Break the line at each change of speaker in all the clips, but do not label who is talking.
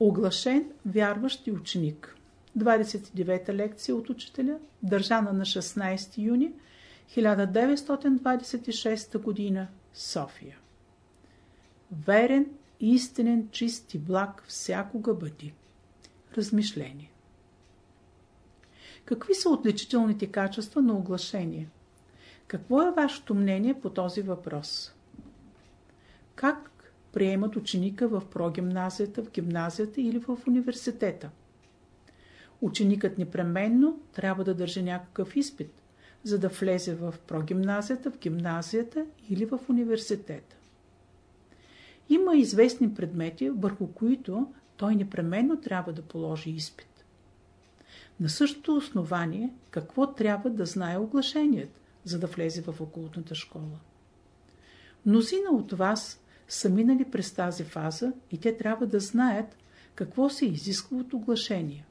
Оглашен вярващ ученик. 29-та лекция от учителя, държана на 16 юни 1926 г. София. Верен, истинен, чист и благ всякога бъди. Размишление. Какви са отличителните качества на оглашение? Какво е вашето мнение по този въпрос? Как приемат ученика в прогимназията, в гимназията или в университета? Ученикът непременно трябва да държи някакъв изпит, за да влезе в прогимназията, в гимназията или в университета. Има известни предмети, върху които той непременно трябва да положи изпит. На същото основание, какво трябва да знае оглашеният, за да влезе в окултната школа? Мнозина от вас са минали през тази фаза и те трябва да знаят какво се изисква от оглашение.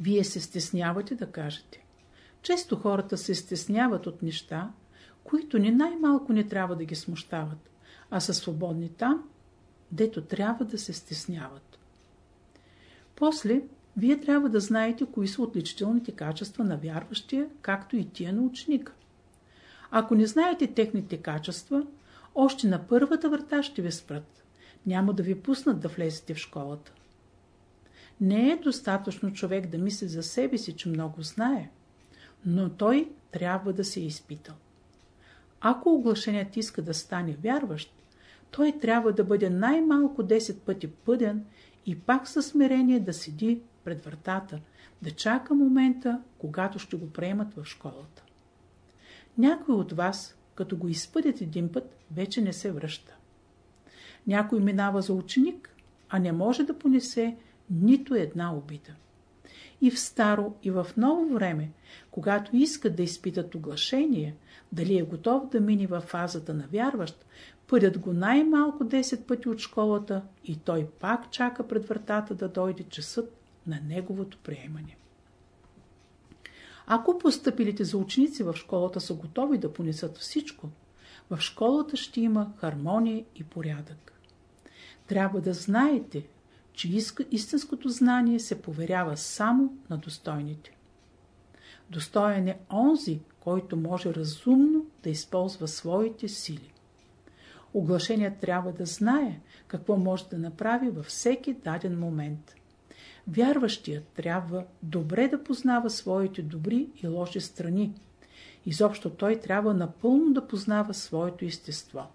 Вие се стеснявате да кажете. Често хората се стесняват от неща, които ни най-малко не трябва да ги смущават, а са свободни там, дето трябва да се стесняват. После, вие трябва да знаете кои са отличителните качества на вярващия, както и тия на ученика. Ако не знаете техните качества, още на първата врата ще ви спрат. Няма да ви пуснат да влезете в школата. Не е достатъчно човек да мисли за себе си, че много знае, но той трябва да се е изпитал. Ако оглашеният иска да стане вярващ, той трябва да бъде най-малко 10 пъти пъден и пак със смирение да седи пред вратата, да чака момента, когато ще го приемат в школата. Някой от вас, като го изпъдят един път, вече не се връща. Някой минава за ученик, а не може да понесе нито една обида. И в старо, и в ново време, когато искат да изпитат оглашение, дали е готов да мини в фазата на вярващ, пъдят го най-малко 10 пъти от школата и той пак чака пред вратата да дойде часът на неговото приемане. Ако постъпилите за ученици в школата са готови да понесат всичко, в школата ще има хармония и порядък. Трябва да знаете, че истинското знание се поверява само на достойните. Достоен е онзи, който може разумно да използва своите сили. Оглашеният трябва да знае какво може да направи във всеки даден момент. Вярващият трябва добре да познава своите добри и лоши страни. Изобщо той трябва напълно да познава своето естество.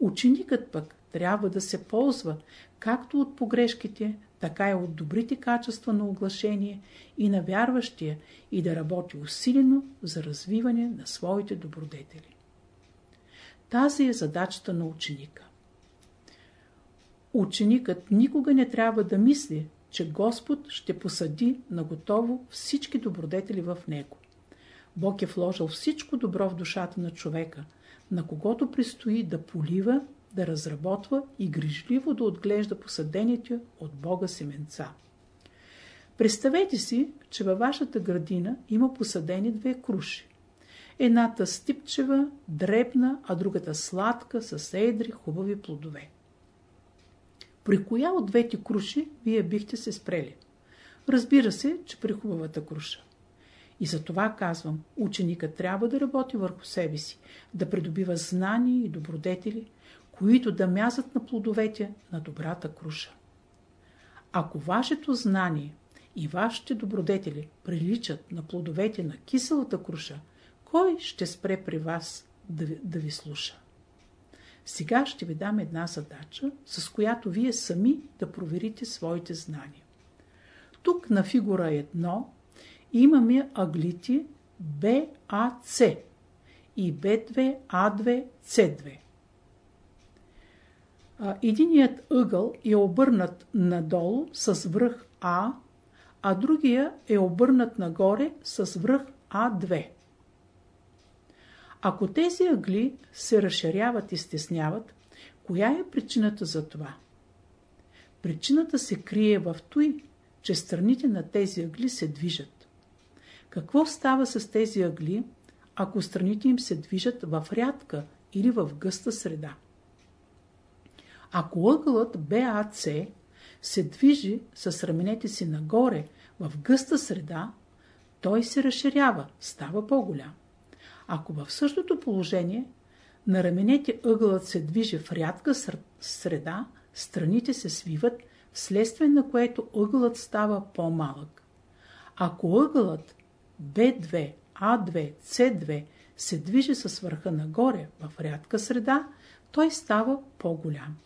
Ученикът пък трябва да се ползва както от погрешките, така и от добрите качества на оглашение и на вярващия и да работи усилено за развиване на своите добродетели. Тази е задачата на ученика. Ученикът никога не трябва да мисли, че Господ ще посади на готово всички добродетели в него. Бог е вложил всичко добро в душата на човека, на когото предстои да полива да разработва и грижливо да отглежда посадените от Бога семенца. Представете си, че във вашата градина има посадени две круши. Едната стипчева, дребна, а другата сладка, с едри, хубави плодове. При коя от двете круши вие бихте се спрели? Разбира се, че при хубавата круша. И за това казвам, ученикът трябва да работи върху себе си, да придобива знания и добродетели, които да мязат на плодовете на добрата круша. Ако вашето знание и вашите добродетели приличат на плодовете на киселата круша, кой ще спре при вас да ви, да ви слуша? Сега ще ви дам една задача, с която вие сами да проверите своите знания. Тук на фигура 1 имаме аглити BAC и B2, A2, C2 единият ъгъл е обърнат надолу с връх А, а другия е обърнат нагоре с връх А2. Ако тези ъгли се разширяват и стесняват, коя е причината за това? Причината се крие в той, че страните на тези ъгли се движат. Какво става с тези ъгли, ако страните им се движат в рядка или в гъста среда? Ако ъгълът БАЦ се движи с раменете си нагоре в гъста среда, той се разширява, става по-голям. Ако в същото положение на раменете ъгълът се движи в рядка среда, страните се свиват, вследствие на което ъгълът става по-малък. Ако ъгълът B2, A2, C2 се движи с върха нагоре в рядка среда, той става по-голям.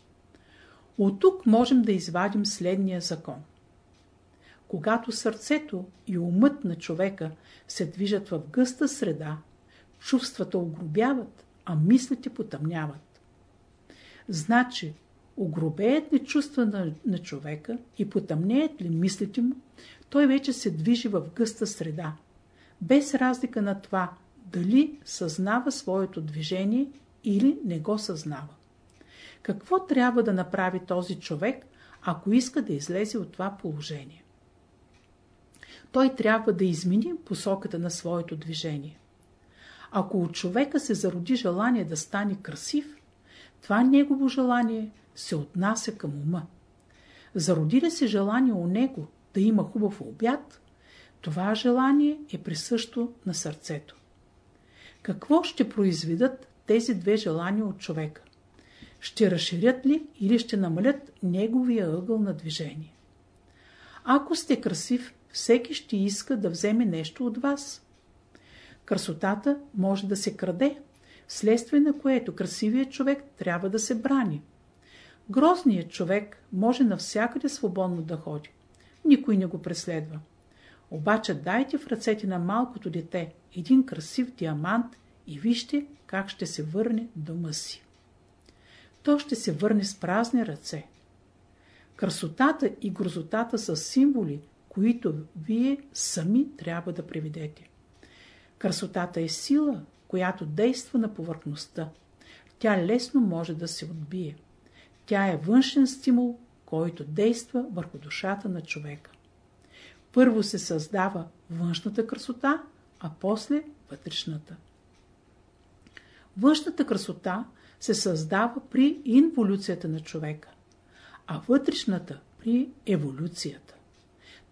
От тук можем да извадим следния закон. Когато сърцето и умът на човека се движат в гъста среда, чувствата огробяват, а мислите потъмняват. Значи, огробеят ли чувства на, на човека и потъмнеят ли мислите му, той вече се движи в гъста среда, без разлика на това, дали съзнава своето движение или не го съзнава. Какво трябва да направи този човек, ако иска да излезе от това положение? Той трябва да измени посоката на своето движение. Ако от човека се зароди желание да стане красив, това негово желание се отнася към ума. Зароди ли се желание у него да има хубав обяд, това желание е присъщо на сърцето. Какво ще произведат тези две желания от човека? Ще разширят ли или ще намалят неговия ъгъл на движение? Ако сте красив, всеки ще иска да вземе нещо от вас. Красотата може да се краде, вследствие на което красивият човек трябва да се брани. Грозният човек може навсякъде свободно да ходи. Никой не го преследва. Обаче дайте в ръцете на малкото дете един красив диамант и вижте как ще се върне дома си. То ще се върне с празни ръце. Красотата и грозотата са символи, които вие сами трябва да приведете. Красотата е сила, която действа на повърхността. Тя лесно може да се отбие. Тя е външен стимул, който действа върху душата на човека. Първо се създава външната красота, а после вътрешната. Външната красота се създава при инволюцията на човека, а вътрешната при еволюцията.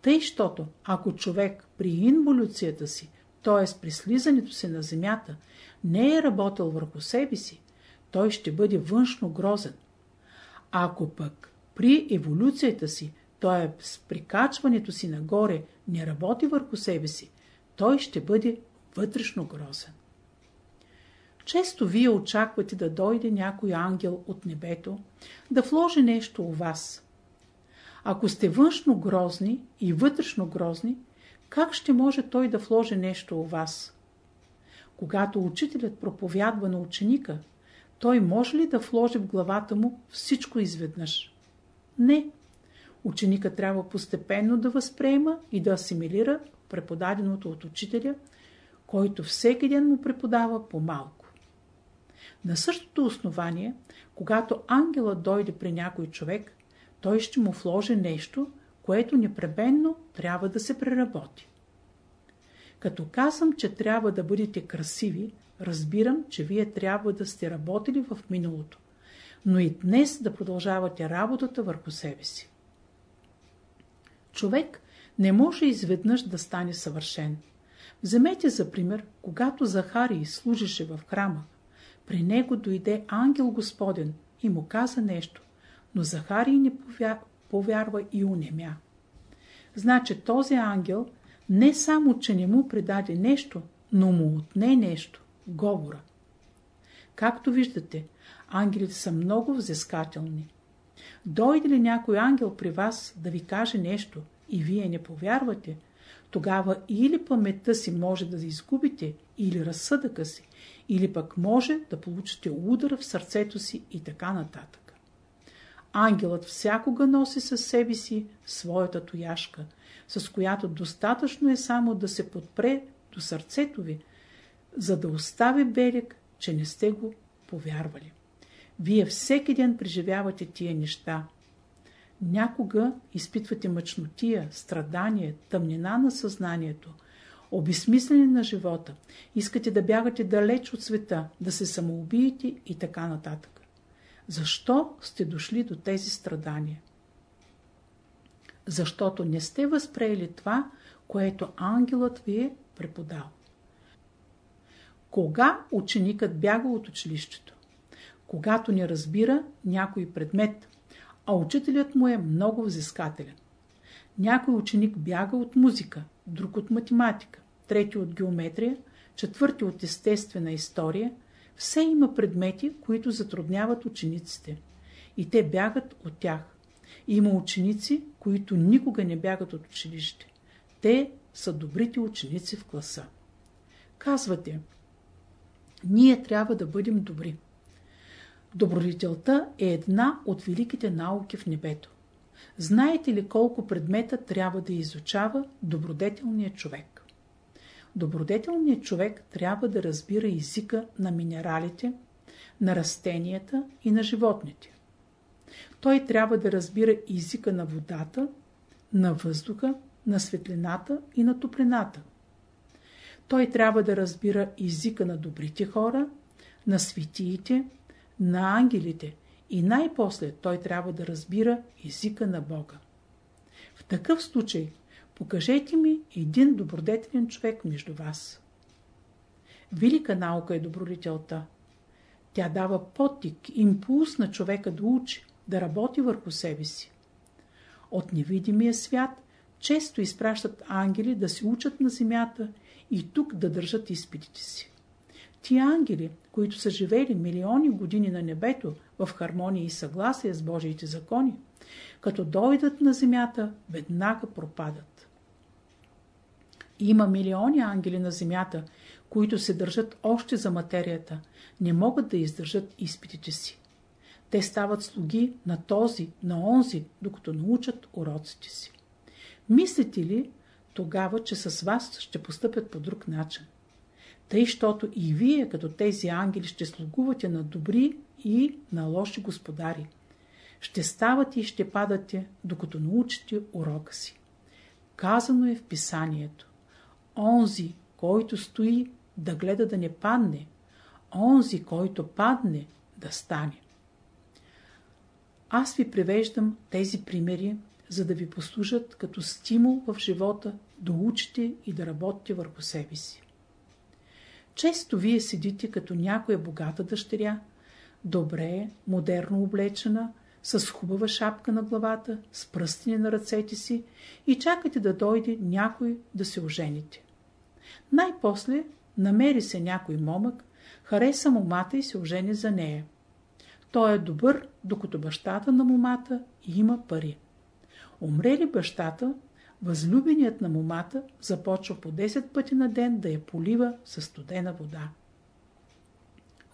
Тъй, щото ако човек при инволюцията си, т.е. при слизането си на земята, не е работил върху себе си, той ще бъде външно грозен. Ако пък при еволюцията си, т.е. с прикачването си нагоре, не работи върху себе си, той ще бъде вътрешно грозен. Често вие очаквате да дойде някой ангел от небето, да вложи нещо у вас. Ако сте външно грозни и вътрешно грозни, как ще може той да вложи нещо у вас? Когато учителят проповядва на ученика, той може ли да вложи в главата му всичко изведнъж? Не. Ученика трябва постепенно да възприема и да асимилира преподаденото от учителя, който всеки ден му преподава по-малко. На същото основание, когато ангелът дойде при някой човек, той ще му вложи нещо, което непременно трябва да се преработи. Като казвам, че трябва да бъдете красиви, разбирам, че вие трябва да сте работили в миналото, но и днес да продължавате работата върху себе си. Човек не може изведнъж да стане съвършен. Вземете за пример, когато Захарий служеше в храма, при него дойде ангел Господен и му каза нещо, но Захарий не повярва и унемя. Значи този ангел не само, че не му предаде нещо, но му отне нещо – говора. Както виждате, ангелите са много взискателни. Дойде ли някой ангел при вас да ви каже нещо и вие не повярвате, тогава или паметта си може да изгубите, или разсъдъка си, или пък може да получите удар в сърцето си и така нататък. Ангелът всякога носи със себе си своята тояшка, с която достатъчно е само да се подпре до сърцето ви, за да остави белег, че не сте го повярвали. Вие всеки ден преживявате тия неща. Някога изпитвате мъчнотия, страдание, тъмнина на съзнанието, обесмислене на живота, искате да бягате далеч от света, да се самоубиете и така нататък. Защо сте дошли до тези страдания? Защото не сте възприели това, което ангелът ви е преподал. Кога ученикът бяга от училището? Когато не разбира някой предмет, а учителят му е много взискателен. Някой ученик бяга от музика, друг от математика, трети от геометрия, четвърти от естествена история. Все има предмети, които затрудняват учениците. И те бягат от тях. Има ученици, които никога не бягат от училище. Те са добрите ученици в класа. Казвате, ние трябва да бъдем добри. Добродетелта е една от великите науки в небето. Знаете ли колко предмета трябва да изучава добродетелният човек? Добродетелният човек трябва да разбира езика на минералите, на растенията и на животните. Той трябва да разбира езика на водата, на въздуха, на светлината и на топлината. Той трябва да разбира езика на добрите хора, на светиите, на ангелите и най-после той трябва да разбира езика на Бога. В такъв случай покажете ми един добродетелен човек между вас. Велика наука е добродетелта. Тя дава потик, импулс на човека да учи, да работи върху себе си. От невидимия свят често изпращат ангели да се учат на земята и тук да държат изпитите си. Тия ангели, които са живели милиони години на небето в хармония и съгласие с Божиите закони, като дойдат на земята, веднага пропадат. Има милиони ангели на земята, които се държат още за материята, не могат да издържат изпитите си. Те стават слуги на този, на онзи, докато научат уроците си. Мислите ли тогава, че с вас ще постъпят по друг начин? Тъй, щото и вие, като тези ангели, ще слугувате на добри и на лоши господари. Ще ставате и ще падате, докато научите урока си. Казано е в писанието. Онзи, който стои, да гледа да не падне. Онзи, който падне, да стане. Аз ви превеждам тези примери, за да ви послужат като стимул в живота да учите и да работите върху себе си. Често вие седите като някоя богата дъщеря, добре, модерно облечена, с хубава шапка на главата, с пръстени на ръцете си и чакате да дойде някой да се ожените. Най-после намери се някой момък, хареса момата и се ожени за нея. Той е добър, докато бащата на момата има пари. Умре ли бащата, възлюбеният на момата започва по 10 пъти на ден да я полива със студена вода.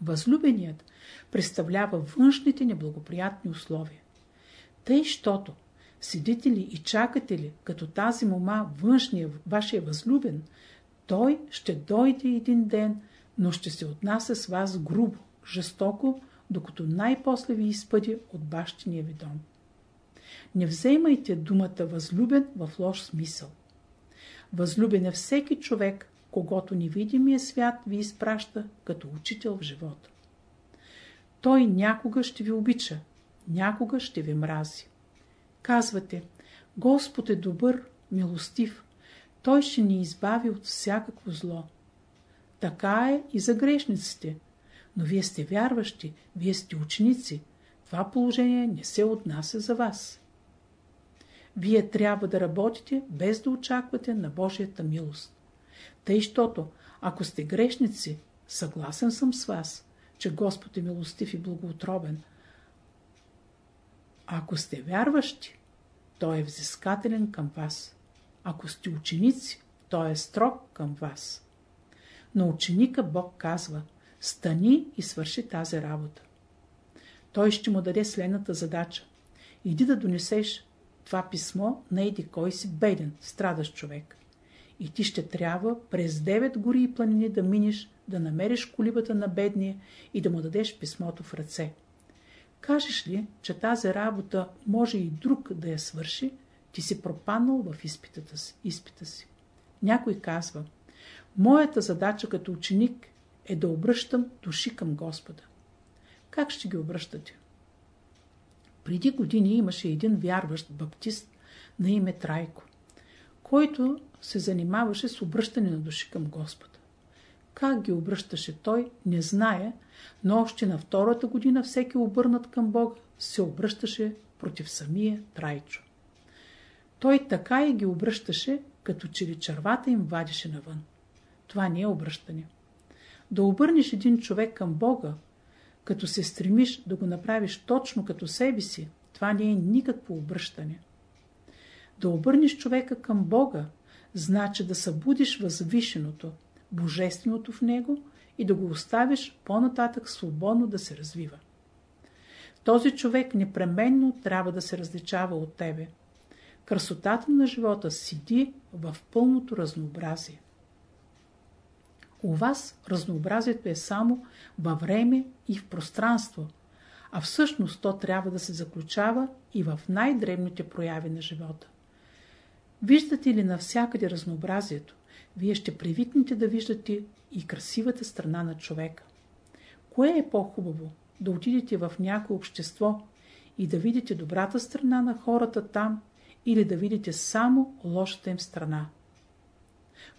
Възлюбеният представлява външните неблагоприятни условия. Тъй, щото седите ли и чакате ли, като тази мома, външния, вашия възлюбен, той ще дойде един ден, но ще се отнася с вас грубо, жестоко, докато най-после ви изпъди от бащиния ви дом. Не вземайте думата възлюбен в лош смисъл. Възлюбен е всеки човек, когато невидимия свят ви изпраща като учител в живота. Той някога ще ви обича, някога ще ви мрази. Казвате, Господ е добър, милостив, Той ще ни избави от всякакво зло. Така е и за грешниците. Но вие сте вярващи, вие сте ученици. Това положение не се отнася за вас. Вие трябва да работите без да очаквате на Божията милост. Тъй, щото, ако сте грешници, съгласен съм с вас, че Господ е милостив и благоутробен. Ако сте вярващи, Той е взискателен към вас. Ако сте ученици, Той е строг към вас. Но ученика Бог казва, стани и свърши тази работа. Той ще му даде следната задача. Иди да донесеш това писмо на еди кой си беден, страдащ човек. И ти ще трябва през девет гори и планини да минеш, да намериш колибата на бедния и да му дадеш писмото в ръце. Кажеш ли, че тази работа може и друг да я свърши, ти си пропаднал в изпитата си. Изпита си. Някой казва, моята задача като ученик е да обръщам души към Господа. Как ще ги обръщате? Преди години имаше един вярващ баптист на име Трайко, който се занимаваше с обръщане на души към Господа. Как ги обръщаше той, не знае, но още на втората година всеки обърнат към Бога се обръщаше против самия Трайчо. Той така и ги обръщаше, като че ли червата им вадеше навън. Това не е обръщане. Да обърнеш един човек към Бога, като се стремиш да го направиш точно като себе си, това не е никакво обръщане. Да обърнеш човека към Бога, значи да събудиш възвишеното, божественото в него и да го оставиш по-нататък свободно да се развива. Този човек непременно трябва да се различава от тебе. Красотата на живота сиди в пълното разнообразие. У вас разнообразието е само във време и в пространство, а всъщност то трябва да се заключава и в най-древните прояви на живота. Виждате ли навсякъде разнообразието, вие ще привикнете да виждате и красивата страна на човека. Кое е по-хубаво? Да отидете в някое общество и да видите добрата страна на хората там или да видите само лошата им страна.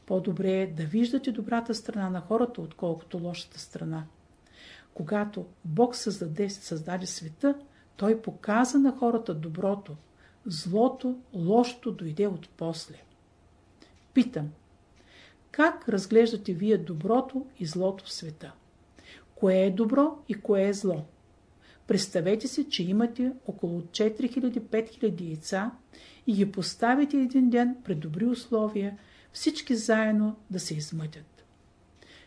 По-добре е да виждате добрата страна на хората, отколкото лошата страна. Когато Бог създаде, създаде света, Той показа на хората доброто, злото, лошото дойде от после. Питам, как разглеждате вие доброто и злото в света? Кое е добро и кое е зло? Представете си, че имате около 4000-5000 яйца и ги поставите един ден при добри условия, всички заедно да се измътят.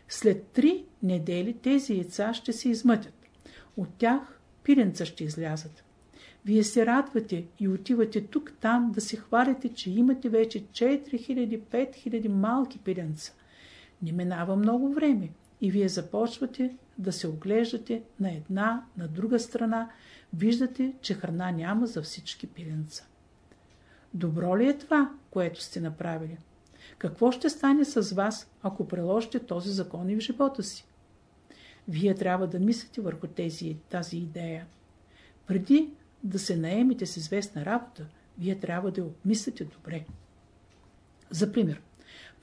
След три недели тези яйца ще се измътят. От тях пиренца ще излязат. Вие се радвате и отивате тук-там да се хвалите, че имате вече 4000-5000 малки пиренца. Не минава много време и вие започвате да се оглеждате на една, на друга страна, виждате, че храна няма за всички пиренца. Добро ли е това, което сте направили? Какво ще стане с вас, ако приложите този закон и в живота си? Вие трябва да мислите върху тези, тази идея. Преди да се наемите с известна работа, вие трябва да я обмислите добре. За пример,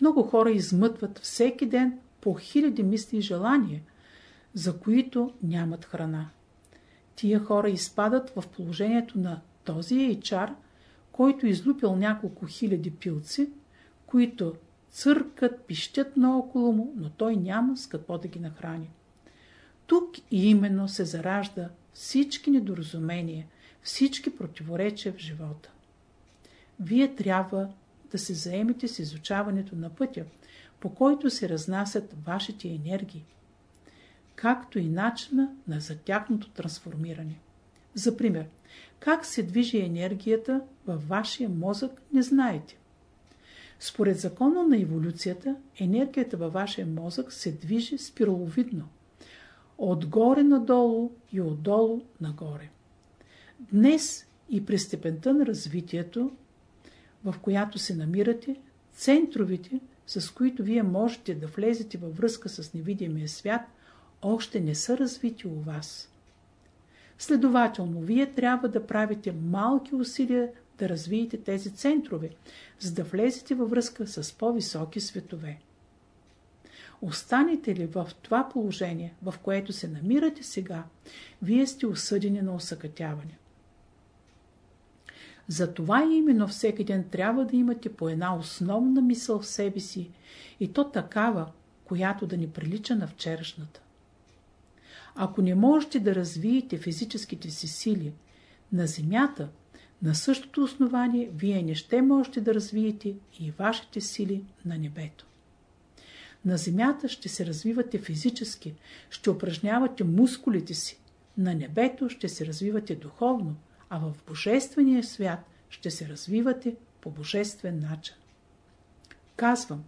много хора измътват всеки ден по хиляди мисли и желания, за които нямат храна. Тия хора изпадат в положението на този HR, който излупил няколко хиляди пилци, които църкат, пищят наоколо му, но той няма с какво да ги нахрани. Тук и именно се заражда всички недоразумения, всички противоречия в живота. Вие трябва да се заемете с изучаването на пътя, по който се разнасят вашите енергии, както и начина на затяхното трансформиране. За пример, как се движи енергията във вашия мозък, не знаете. Според закона на еволюцията, енергията във вашия мозък се движи спираловидно. Отгоре надолу и отдолу нагоре. Днес и при степента на развитието, в която се намирате, центровите, с които вие можете да влезете във връзка с невидимия свят, още не са развити у вас. Следователно, вие трябва да правите малки усилия да развиете тези центрове, за да влезете във връзка с по-високи светове. Останете ли в това положение, в което се намирате сега, вие сте осъдени на осъкътяване. Затова именно всеки ден трябва да имате по една основна мисъл в себе си и то такава, която да ни прилича на вчерашната. Ако не можете да развиете физическите си сили на Земята, на същото основание вие не ще можете да развиете и вашите сили на небето. На Земята ще се развивате физически, ще упражнявате мускулите си. На небето ще се развивате духовно, а в Божествения свят ще се развивате по божествен начин. Казвам,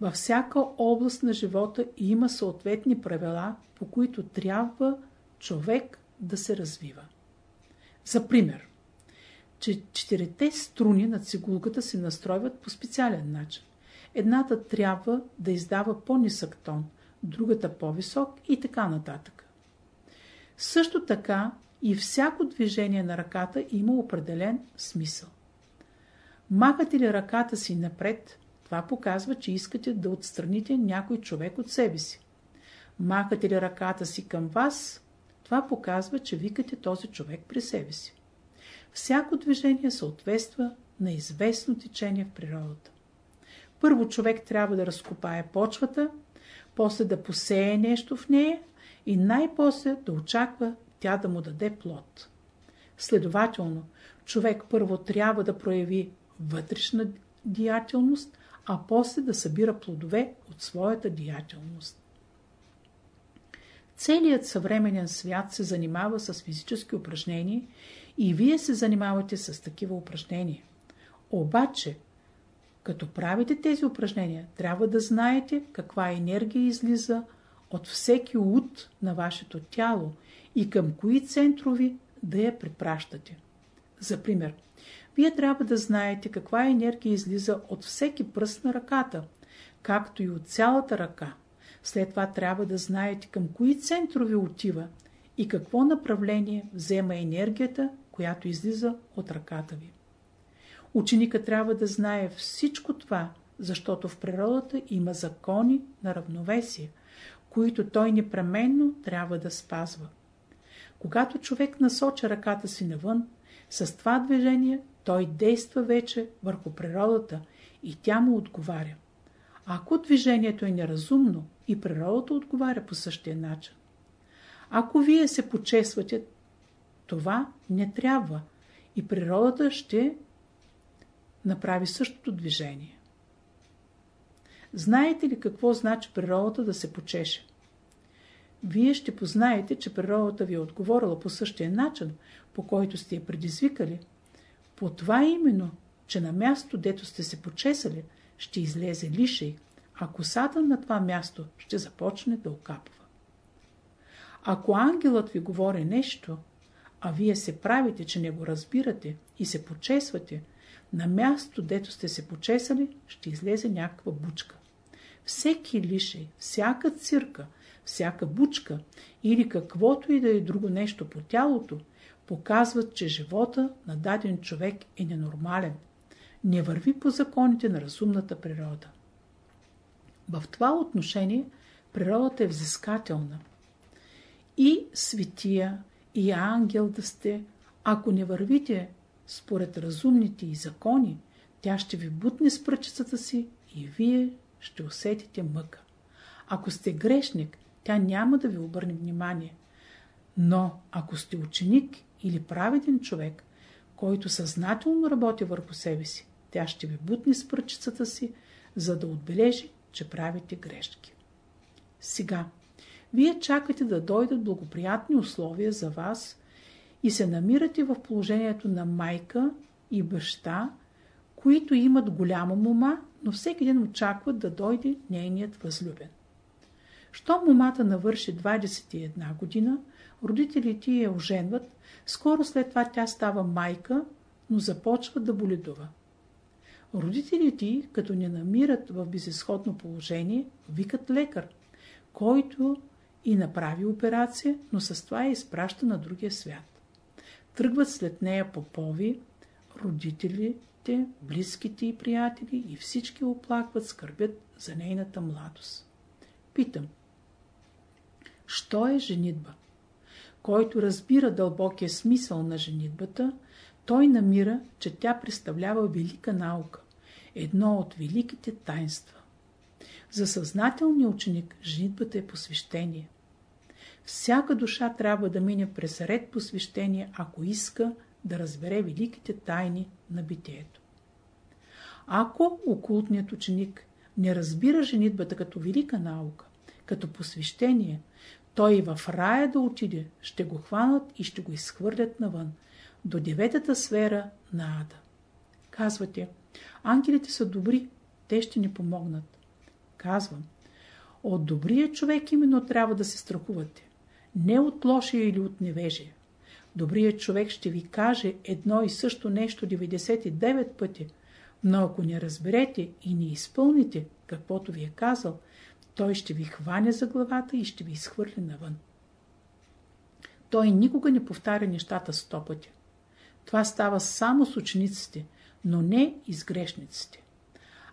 във всяка област на живота има съответни правила, по които трябва човек да се развива. За пример, че четирите струни на цигулката се настройват по специален начин. Едната трябва да издава по-нисък тон, другата по-висок и така нататък. Също така и всяко движение на ръката има определен смисъл. Махате ли ръката си напред, това показва, че искате да отстраните някой човек от себе си. Махате ли ръката си към вас, това показва, че викате този човек при себе си. Всяко движение съответства на известно течение в природата. Първо човек трябва да разкопае почвата, после да посее нещо в нея и най-после да очаква тя да му даде плод. Следователно, човек първо трябва да прояви вътрешна деятелност, а после да събира плодове от своята деятелност. Целият съвременен свят се занимава с физически упражнения и вие се занимавате с такива упражнения. Обаче, като правите тези упражнения, трябва да знаете каква енергия излиза от всеки ут на вашето тяло и към кои центрови да я препращате. За пример, вие трябва да знаете каква енергия излиза от всеки пръст на ръката, както и от цялата ръка. След това трябва да знаете към кои центрови отива и какво направление взема енергията, която излиза от ръката ви. Ученика трябва да знае всичко това, защото в природата има закони на равновесие, които той непременно трябва да спазва. Когато човек насоча ръката си навън, с това движение той действа вече върху природата и тя му отговаря. Ако движението е неразумно, и природата отговаря по същия начин. Ако вие се почесвате, това не трябва и природата ще направи същото движение. Знаете ли какво значи природата да се почеше? Вие ще познаете, че природата ви е отговорила по същия начин, по който сте я предизвикали. По това именно, че на място, дето сте се почесали, ще излезе лишей, а косата на това място ще започне да окапва. Ако ангелът ви говори нещо, а вие се правите, че не го разбирате и се почесвате, на място, дето сте се почесали, ще излезе някаква бучка. Всеки лишей, всяка цирка, всяка бучка или каквото и да е друго нещо по тялото, показват, че живота на даден човек е ненормален, не върви по законите на разумната природа. В това отношение природата е взискателна. И светия, и ангел да сте, ако не вървите според разумните и закони, тя ще ви бутне с пръчицата си и вие ще усетите мъка. Ако сте грешник, тя няма да ви обърне внимание. Но ако сте ученик или праведен човек, който съзнателно работи върху себе си, тя ще ви бутне с пръчицата си, за да отбележи, че правите грешки. Сега, вие чакате да дойдат благоприятни условия за вас и се намирате в положението на майка и баща, които имат голяма мома, но всеки ден очакват да дойде нейният възлюбен. Що момата навърши 21 година, родителите я оженват, скоро след това тя става майка, но започва да боледува. Родителите, като не намират в безисходно положение, викат лекар, който и направи операция, но с това я изпраща на другия свят. Тръгват след нея попови, родителите, близките и приятели и всички оплакват, скърбят за нейната младост. Питам, що е женитба? Който разбира дълбокия смисъл на женитбата, той намира, че тя представлява велика наука, едно от великите таинства. За съзнателния ученик женитбата е посвещение. Всяка душа трябва да мине през ред посвещение, ако иска да разбере великите тайни на битието. Ако окултният ученик не разбира женитбата като велика наука, като посвещение, той и в рая да отиде, ще го хванат и ще го изхвърлят навън, до деветата сфера на ада. Казвате, ангелите са добри, те ще ни помогнат. Казвам, от добрия човек именно трябва да се страхувате, не от лошия или от невежия. Добрият човек ще ви каже едно и също нещо 99 пъти, но ако не разберете и не изпълните каквото ви е казал, той ще ви хване за главата и ще ви изхвърли навън. той никога не повтаря нещата сто пъти. Това става само с учениците, но не и с грешниците.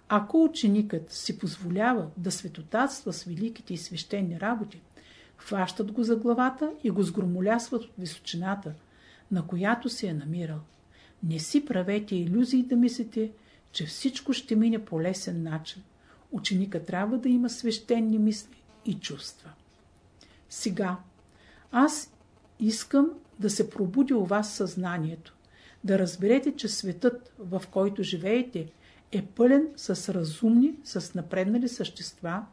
Ако ученикът си позволява да светотатства с великите и свещени работи, хващат го за главата и го сгромолясват от височината, на която се е намирал. Не си правете иллюзии да мислите, че всичко ще мине по лесен начин. Ученика трябва да има свещени мисли и чувства. Сега, аз искам да се пробуди у вас съзнанието, да разберете, че светът, в който живеете, е пълен с разумни, с напреднали същества,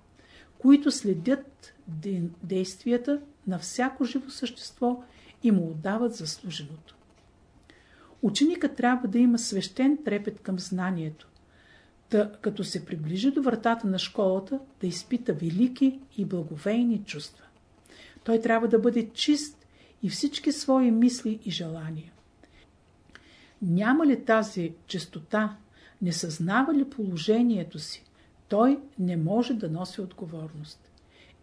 които следят действията на всяко живо същество и му отдават заслуженото. Ученикът трябва да има свещен трепет към знанието, да, като се приближи до вратата на школата, да изпита велики и благовейни чувства. Той трябва да бъде чист и всички свои мисли и желания. Няма ли тази чистота, не съзнава ли положението си, той не може да носи отговорност.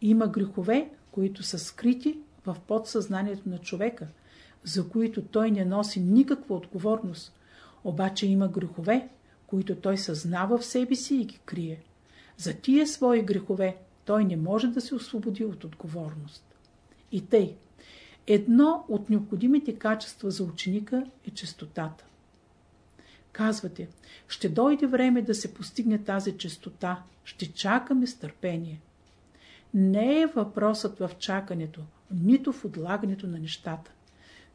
Има грехове, които са скрити в подсъзнанието на човека, за които той не носи никаква отговорност, обаче има грехове, които той съзнава в себе си и ги крие. За тия свои грехове той не може да се освободи от отговорност. И тъй, едно от необходимите качества за ученика е честотата. Казвате, ще дойде време да се постигне тази чистота, ще чакаме с търпение. Не е въпросът в чакането, нито в отлагането на нещата.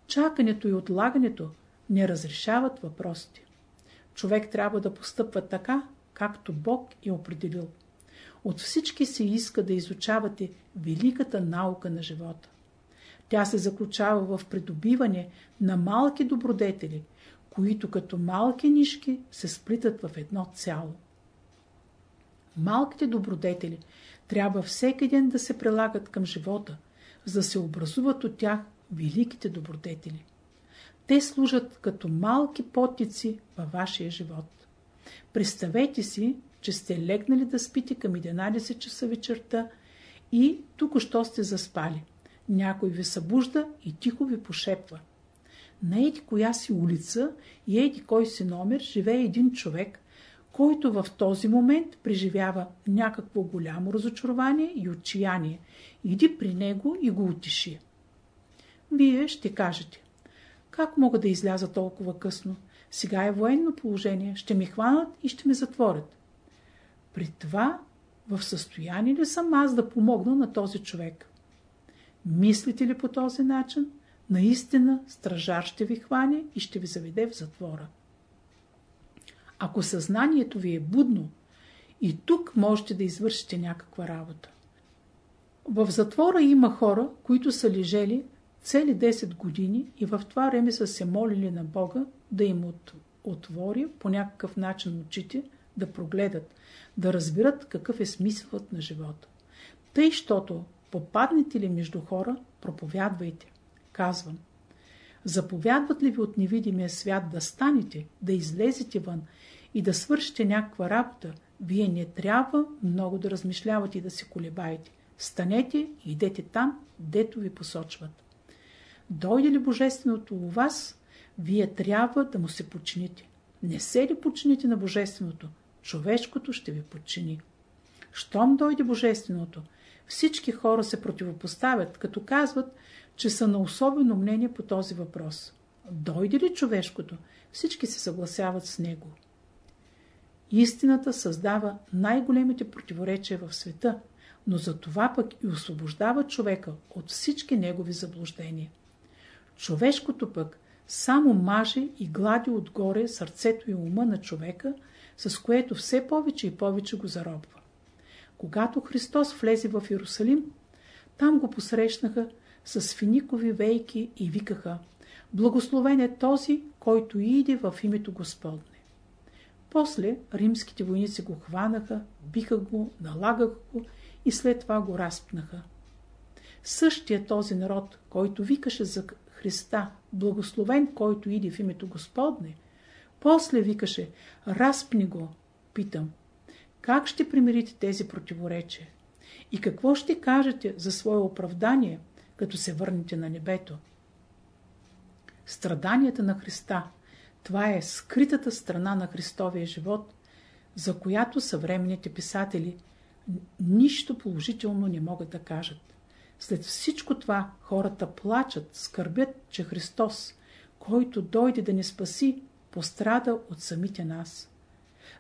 Чакането и отлагането не разрешават въпросите. Човек трябва да постъпва така, както Бог е определил. От всички се иска да изучавате великата наука на живота. Тя се заключава в придобиване на малки добродетели – които като малки нишки се сплитат в едно цяло. Малките добродетели трябва всеки ден да се прилагат към живота, за да се образуват от тях великите добродетели. Те служат като малки потици във вашия живот. Представете си, че сте легнали да спите към 11 часа вечерта и тук що сте заспали. Някой ви събужда и тихо ви пошепва – на еди коя си улица и еди кой си номер живее един човек, който в този момент преживява някакво голямо разочарование и отчаяние. Иди при него и го утеши. Вие ще кажете, как мога да изляза толкова късно? Сега е военно положение, ще ми хванат и ще ме затворят. При това в състояние ли съм аз да помогна на този човек? Мислите ли по този начин? Наистина стражар ще ви хване и ще ви заведе в затвора. Ако съзнанието ви е будно, и тук можете да извършите някаква работа. В затвора има хора, които са лежели цели 10 години и в това време са се молили на Бога да им от, отвори по някакъв начин очите, да прогледат, да разберат какъв е смисълът на живота. Тъй, щото попаднете ли между хора, проповядвайте. Казвам, заповядват ли ви от невидимия свят да станете, да излезете вън и да свършите някаква работа, вие не трябва много да размишлявате и да се колебаете. Станете и идете там, дето ви посочват. Дойде ли Божественото у вас, вие трябва да му се подчините. Не се ли подчините на Божественото, човешкото ще ви подчини. Щом дойде Божественото, всички хора се противопоставят, като казват, че са на особено мнение по този въпрос. Дойде ли човешкото, всички се съгласяват с него. Истината създава най-големите противоречия в света, но за това пък и освобождава човека от всички негови заблуждения. Човешкото пък само маже и глади отгоре сърцето и ума на човека, с което все повече и повече го заробва. Когато Христос влезе в Иерусалим, там го посрещнаха с финикови вейки и викаха Благословен е този, който иде в името Господне. После римските войници го хванаха, биха го, налагаха го и след това го разпнаха. Същия този народ, който викаше за Христа, благословен, който иде в името Господне, после викаше, разпни го, питам, как ще примирите тези противоречия? И какво ще кажете за свое оправдание – като се върнете на небето. страданията на Христа. Това е скритата страна на Христовия живот, за която съвременните писатели нищо положително не могат да кажат. След всичко това хората плачат, скърбят, че Христос, който дойде да ни спаси, пострада от самите нас.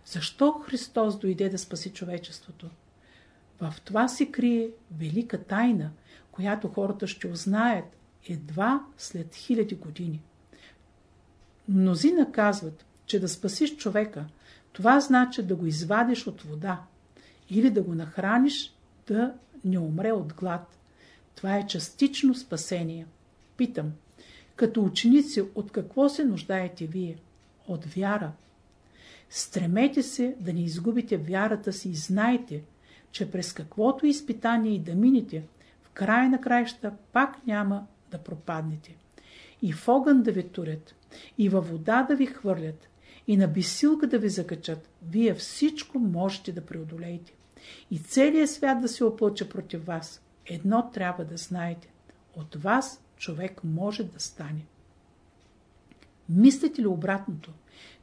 Защо Христос дойде да спаси човечеството? В това се крие велика тайна, която хората ще узнаят едва след хиляди години. Мнозина казват, че да спасиш човека, това значи да го извадиш от вода или да го нахраниш да не умре от глад. Това е частично спасение. Питам, като ученици, от какво се нуждаете вие? От вяра. Стремете се да не изгубите вярата си и знайте, че през каквото изпитание и да минете, в края на краища пак няма да пропаднете. И в огън да ви турят, и във вода да ви хвърлят, и на бесилка да ви закачат, вие всичко можете да преодолеете. И целият свят да се опълча против вас. Едно трябва да знаете. От вас човек може да стане. Мислите ли обратното?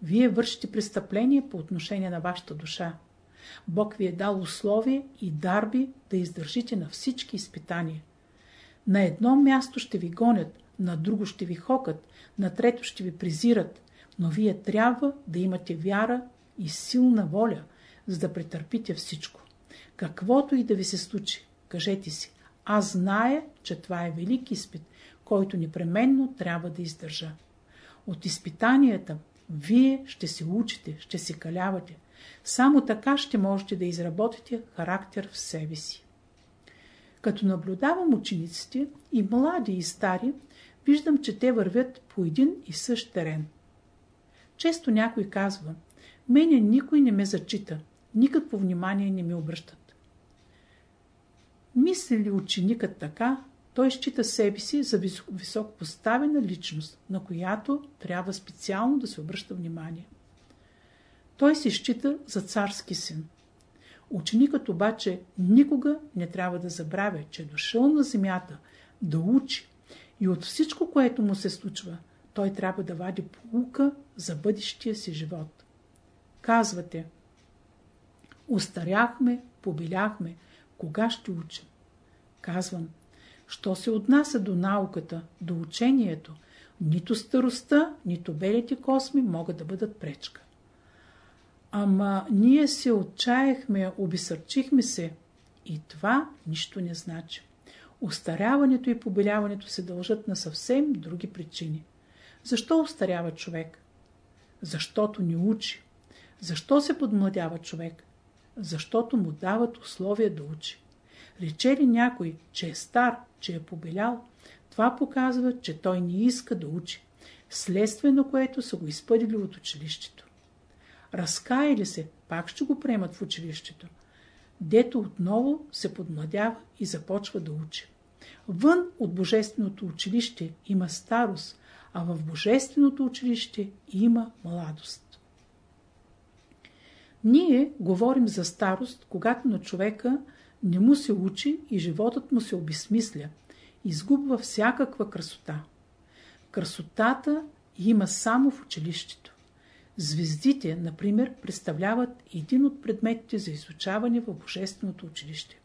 Вие вършите престъпление по отношение на вашата душа. Бог ви е дал условие и дарби да издържите на всички изпитания. На едно място ще ви гонят, на друго ще ви хокат, на трето ще ви презират, но вие трябва да имате вяра и силна воля, за да претърпите всичко. Каквото и да ви се случи, кажете си, аз зная, че това е велик изпит, който непременно трябва да издържа. От изпитанията вие ще се учите, ще се калявате. Само така ще можете да изработите характер в себе си. Като наблюдавам учениците, и млади, и стари, виждам, че те вървят по един и същ терен. Често някой казва, мене никой не ме зачита, никакво внимание не ми обръщат. Мисли ли ученикът така, той счита себе си за високо поставена личност, на която трябва специално да се обръща внимание. Той се счита за царски син. Ученикът обаче никога не трябва да забравя, че е дошъл на земята да учи и от всичко, което му се случва, той трябва да вади полука за бъдещия си живот. Казвате, устаряхме, побеляхме, кога ще учим? Казвам, що се отнася до науката, до учението, нито старостта, нито белите косми могат да бъдат пречка. Ама ние се отчаяхме, обесърчихме се и това нищо не значи. Остаряването и побеляването се дължат на съвсем други причини. Защо остарява човек? Защото не учи. Защо се подмладява човек? Защото му дават условия да учи. Рече ли някой, че е стар, че е побелял, това показва, че той не иска да учи, следствие на което са го изпъдили от училището. Разкая ли се, пак ще го приемат в училището. Дето отново се подмладява и започва да учи. Вън от Божественото училище има старост, а в Божественото училище има младост. Ние говорим за старост, когато на човека не му се учи и животът му се обесмисля, изгубва всякаква красота. Красотата има само в училището. Звездите, например, представляват един от предметите за изучаване в Божественото училище.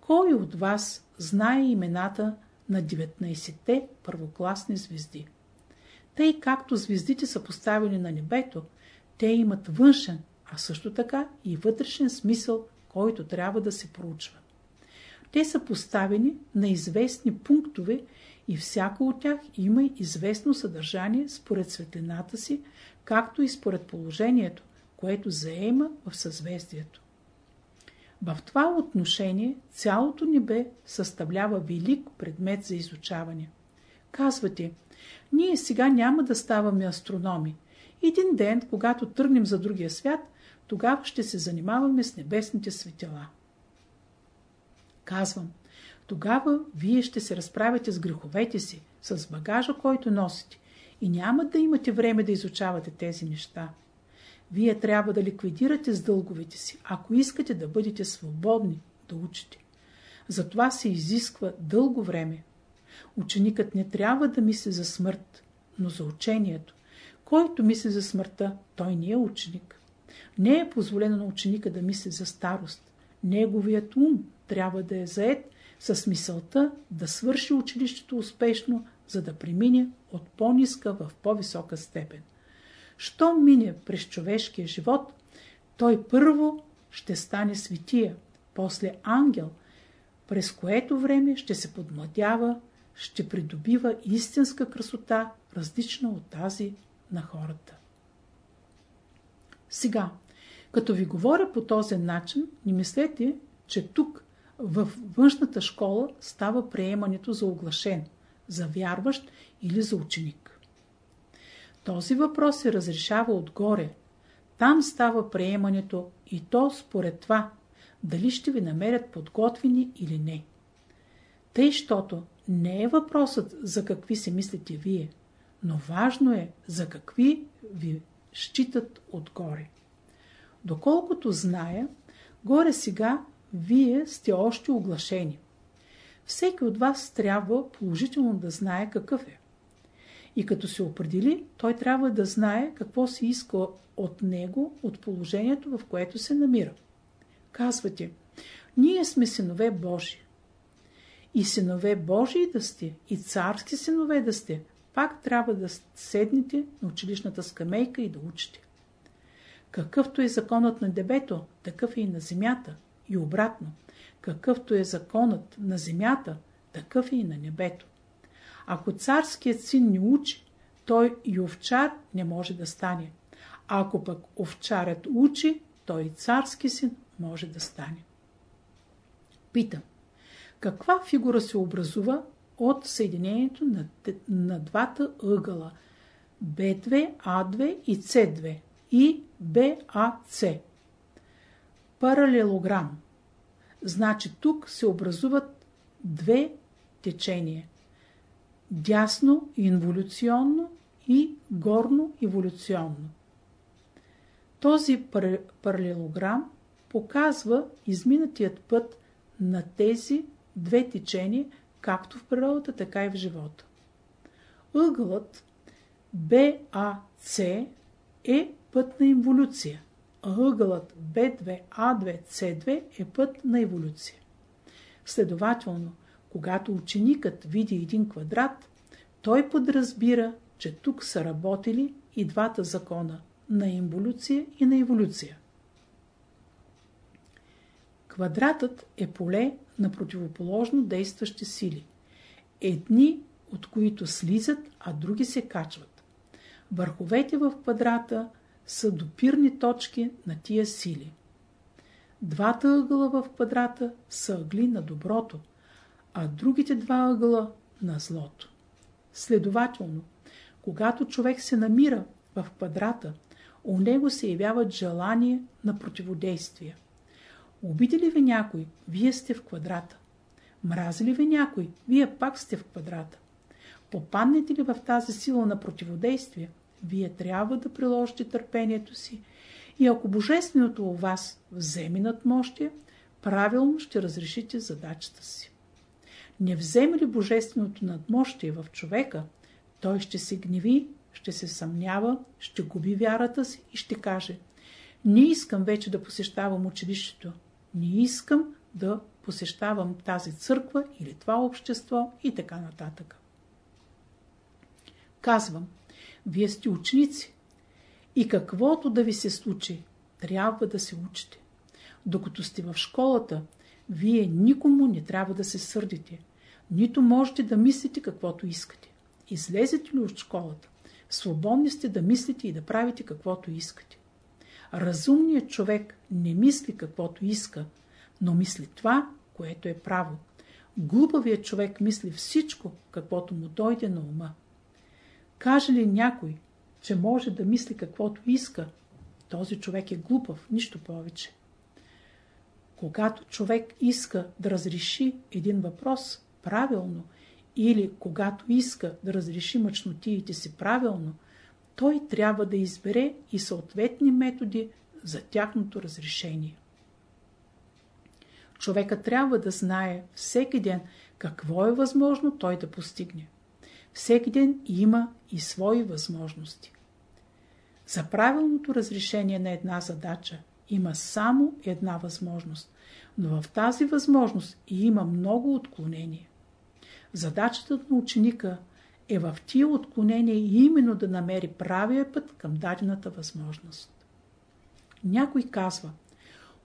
Кой от вас знае имената на 19-те първокласни звезди? Тъй както звездите са поставени на небето, те имат външен, а също така и вътрешен смисъл, който трябва да се проучва. Те са поставени на известни пунктове и всяко от тях има известно съдържание според светлината си, както и според положението, което заема в съзвездието. В това отношение цялото небе съставлява велик предмет за изучаване. Казвате, ние сега няма да ставаме астрономи. Един ден, когато тръгнем за другия свят, тогава ще се занимаваме с небесните светила. Казвам, тогава вие ще се разправите с греховете си, с багажа, който носите и няма да имате време да изучавате тези неща. Вие трябва да ликвидирате с дълговете си, ако искате да бъдете свободни, да учите. Затова се изисква дълго време. Ученикът не трябва да мисли за смърт, но за учението. Който мисли за смъртта, той не е ученик. Не е позволено на ученика да мисли за старост. Неговият ум трябва да е заед с мисълта да свърши училището успешно, за да премине от по-ниска в по-висока степен. Що мине през човешкия живот, той първо ще стане светия, после ангел, през което време ще се подмладява, ще придобива истинска красота, различна от тази на хората. Сега, като ви говоря по този начин, не мислете, че тук, в външната школа, става приемането за оглашен, за вярващ или за ученик. Този въпрос се разрешава отгоре. Там става приемането и то според това, дали ще ви намерят подготвени или не. Тъй, щото не е въпросът за какви се мислите вие, но важно е за какви ви считат отгоре. Доколкото зная, горе сега вие сте още оглашени. Всеки от вас трябва положително да знае какъв е. И като се определи, той трябва да знае какво се иска от него, от положението, в което се намира. Казвате, ние сме синове Божи. И синове Божии да сте, и царски синове да сте, пак трябва да седнете на училищната скамейка и да учите. Какъвто е законът на дебето, такъв е и на земята. И обратно, какъвто е законът на земята, такъв е и на небето. Ако царският син не учи, той и овчар не може да стане. Ако пък овчарят учи, той и царски син може да стане. Питам, каква фигура се образува от съединението на, на двата ъгъла B2, A2 и C2 и BAC? Паралелограм. Значи тук се образуват две течения. Дясно инволюционно и горно еволюционно. Този паралелограм показва изминатият път на тези две течения, както в природата, така и в живота. Ъгълът BAC е път на инволюция, ъгълът B2A2C2 е път на еволюция. Следователно, когато ученикът види един квадрат, той подразбира, че тук са работили и двата закона на инволюция и на еволюция. Квадратът е поле на противоположно действащи сили. Едни, от които слизат, а други се качват. Върховете в квадрата са допирни точки на тия сили. Двата ъгъла в квадрата са ъгли на доброто, а другите два ъгъла на злото. Следователно, когато човек се намира в квадрата, у него се явяват желания на противодействие. Обиди ли ви някой, вие сте в квадрата. Мрази ли ви някой, вие пак сте в квадрата. Попаднете ли в тази сила на противодействие, вие трябва да приложите търпението си и ако Божественото у вас вземе над мощие, правилно ще разрешите задачата си. Не вземе ли Божественото надмощие в човека, той ще се гневи, ще се съмнява, ще губи вярата си и ще каже Не искам вече да посещавам училището, не искам да посещавам тази църква или това общество и така нататък. Казвам, вие сте ученици и каквото да ви се случи, трябва да се учите. Докато сте в школата, вие никому не трябва да се сърдите, нито можете да мислите каквото искате. Излезете ли от школата, свободни сте да мислите и да правите каквото искате. Разумният човек не мисли каквото иска, но мисли това, което е право. Глупавият човек мисли всичко, каквото му дойде на ума. Каже ли някой, че може да мисли каквото иска, този човек е глупав, нищо повече. Когато човек иска да разреши един въпрос правилно или когато иска да разреши мъчнотиите си правилно, той трябва да избере и съответни методи за тяхното разрешение. Човека трябва да знае всеки ден какво е възможно той да постигне. Всеки ден има и свои възможности. За правилното разрешение на една задача има само една възможност, но в тази възможност има много отклонения. Задачата на ученика е в тия отклонения именно да намери правия път към дадената възможност. Някой казва,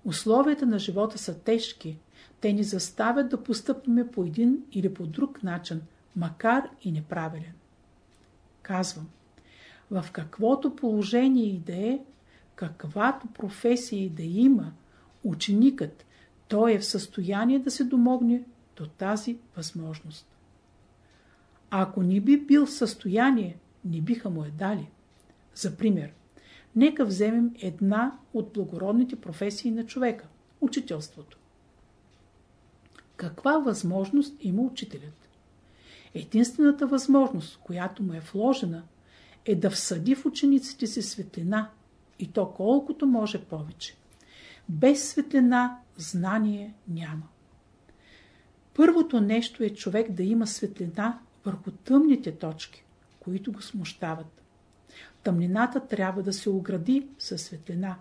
условията на живота са тежки, те ни заставят да постъпваме по един или по друг начин, макар и неправилен. Казвам, в каквото положение и да е, каквато професия и да има, ученикът, той е в състояние да се домогне до тази възможност. Ако не би бил в състояние, не биха му е дали. За пример, нека вземем една от благородните професии на човека – учителството. Каква възможност има учителят? Единствената възможност, която му е вложена, е да всъди в учениците си светлина и то колкото може повече. Без светлина знание няма. Първото нещо е човек да има светлина върху тъмните точки, които го смущават. Тъмнината трябва да се огради със светлина.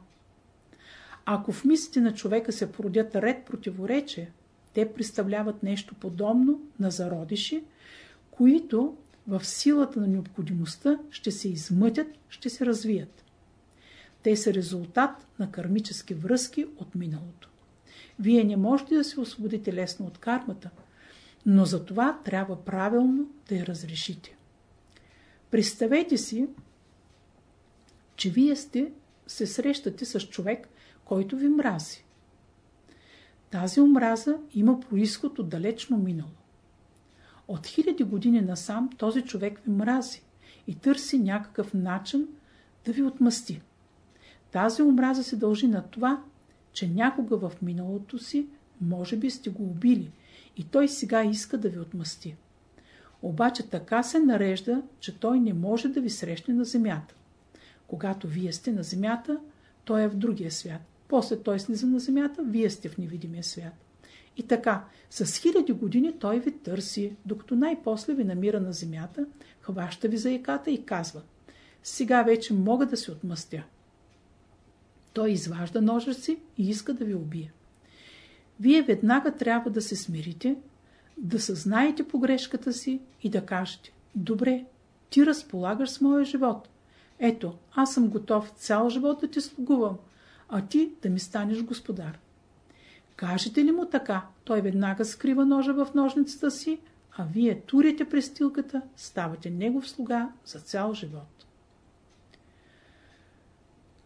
Ако в мислите на човека се породят ред противоречия, те представляват нещо подобно на зародиши, които в силата на необходимостта ще се измътят, ще се развият. Те са резултат на кармически връзки от миналото. Вие не можете да се освободите лесно от кармата, но за това трябва правилно да я разрешите. Представете си, че вие сте, се срещате с човек, който ви мрази. Тази омраза има происход от далечно минало. От хиляди години насам този човек ви мрази и търси някакъв начин да ви отмъсти. Тази омраза се дължи на това, че някога в миналото си може би сте го убили и той сега иска да ви отмъсти. Обаче така се нарежда, че той не може да ви срещне на земята. Когато вие сте на земята, той е в другия свят. После той слиза на земята, вие сте в невидимия свят. И така, с хиляди години той ви търси, докато най-после ви намира на земята, хваща ви за яката и казва Сега вече мога да се отмъстя. Той изважда ножа си и иска да ви убие. Вие веднага трябва да се смирите, да съзнаете погрешката си и да кажете Добре, ти разполагаш с моя живот. Ето, аз съм готов цял живот да ти слугувам, а ти да ми станеш господар. Кажете ли му така, той веднага скрива ножа в ножницата си, а вие турите престилката, ставате негов слуга за цял живот.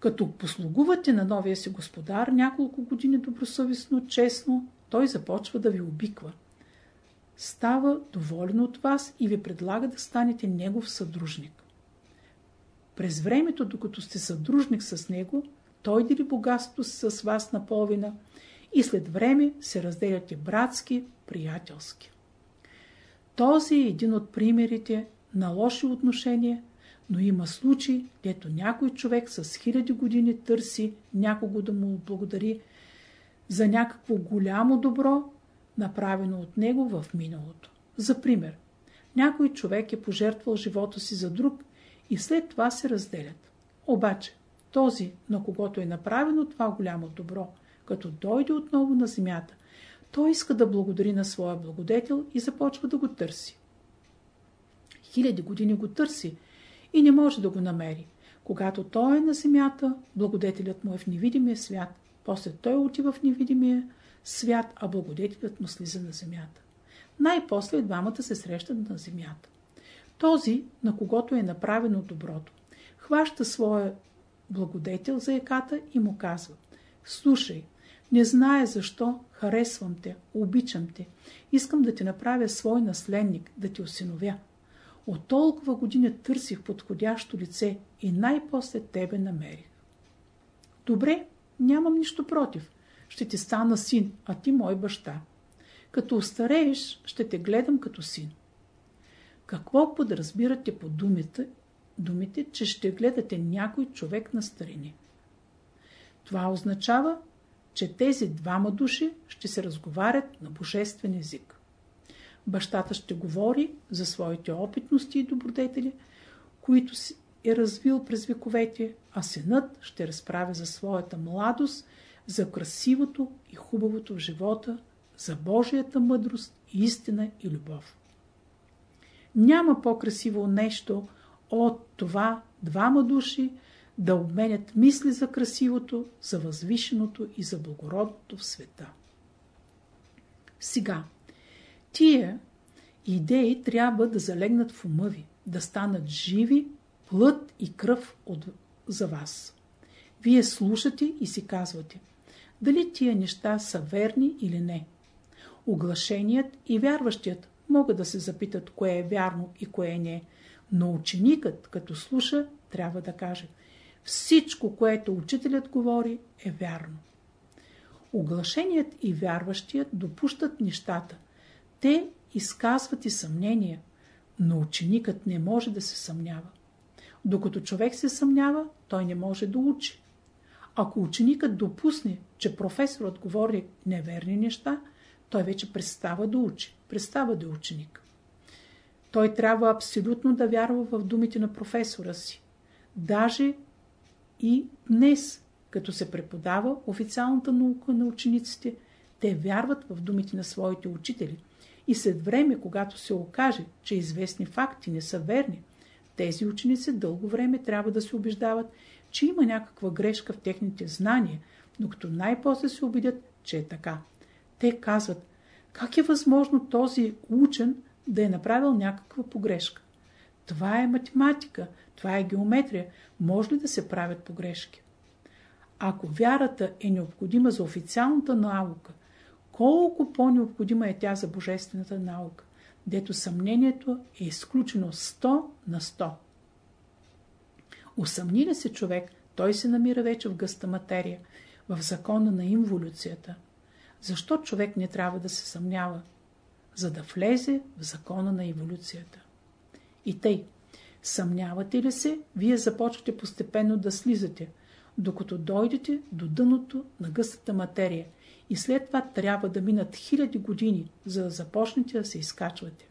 Като послугувате на новия си господар няколко години добросъвестно, честно, той започва да ви обиква. Става доволен от вас и ви предлага да станете негов съдружник. През времето, докато сте съдружник с него, той дели богатството с вас наполовина и след време се разделяте братски, приятелски. Този е един от примерите на лоши отношения, но има случаи, дето някой човек с хиляди години търси някого да му благодари за някакво голямо добро, направено от него в миналото. За пример, някой човек е пожертвал живота си за друг и след това се разделят. Обаче, този, на когото е направено това голямо добро, като дойде отново на земята, той иска да благодари на своя благодетел и започва да го търси. Хиляди години го търси и не може да го намери. Когато той е на земята, благодетелят му е в невидимия свят. После той отива в невидимия свят, а благодетелят му слиза на земята. Най-после двамата се срещат на земята. Този, на когото е направено доброто, хваща своя благодетел за еката и му казва Слушай, не знае защо, харесвам те, обичам те, искам да те направя свой наследник, да те осиновя. От толкова години търсих подходящо лице и най-после тебе намерих. Добре, нямам нищо против. Ще ти стана син, а ти мой баща. Като остарееш, ще те гледам като син. Какво подразбирате по думите, думите, че ще гледате някой човек на старини? Това означава, че тези двама души ще се разговарят на божествен език. Бащата ще говори за своите опитности и добродетели, които е развил през вековете, а синът ще разправя за своята младост, за красивото и хубавото в живота, за Божията мъдрост, истина и любов. Няма по-красиво нещо от това двама души да обменят мисли за красивото, за възвишеното и за благородното в света. Сега, тия идеи трябва да залегнат в ума ви, да станат живи, плът и кръв от, за вас. Вие слушате и си казвате, дали тия неща са верни или не. Оглашеният и вярващият могат да се запитат кое е вярно и кое не, но ученикът, като слуша, трябва да каже всичко, което учителят говори, е вярно. Оглашеният и вярващият допущат нещата. Те изказват и съмнения, но ученикът не може да се съмнява. Докато човек се съмнява, той не може да учи. Ако ученикът допусне, че професорът говори неверни неща, той вече престава да учи, престава да е ученик. Той трябва абсолютно да вярва в думите на професора си. Даже и днес, като се преподава официалната наука на учениците, те вярват в думите на своите учители и след време, когато се окаже, че известни факти не са верни, тези ученици дълго време трябва да се убеждават, че има някаква грешка в техните знания, докато най-после се убедят, че е така. Те казват, как е възможно този учен да е направил някаква погрешка? Това е математика, това е геометрия. Може ли да се правят погрешки? Ако вярата е необходима за официалната наука, колко по-необходима е тя за божествената наука, дето съмнението е изключено 100 на 100. Усъмни ли се човек, той се намира вече в гъста материя, в закона на инволюцията. Защо човек не трябва да се съмнява? За да влезе в закона на еволюцията. И тъй, съмнявате ли се, вие започвате постепенно да слизате, докато дойдете до дъното на гъстата материя и след това трябва да минат хиляди години, за да започнете да се изкачвате.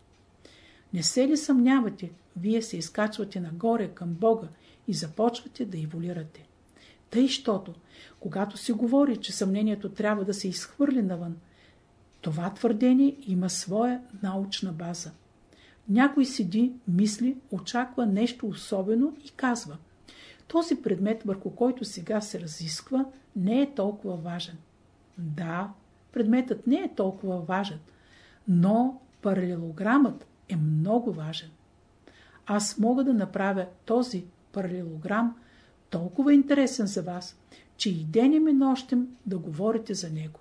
Не се ли съмнявате, вие се изкачвате нагоре към Бога и започвате да еволюирате. Тъй, щото, когато се говори, че съмнението трябва да се изхвърли навън, това твърдение има своя научна база. Някой седи, мисли, очаква нещо особено и казва този предмет, върху който сега се разисква, не е толкова важен. Да, предметът не е толкова важен, но паралелограмът е много важен. Аз мога да направя този паралелограм толкова интересен за вас, че и денем и нощем да говорите за него.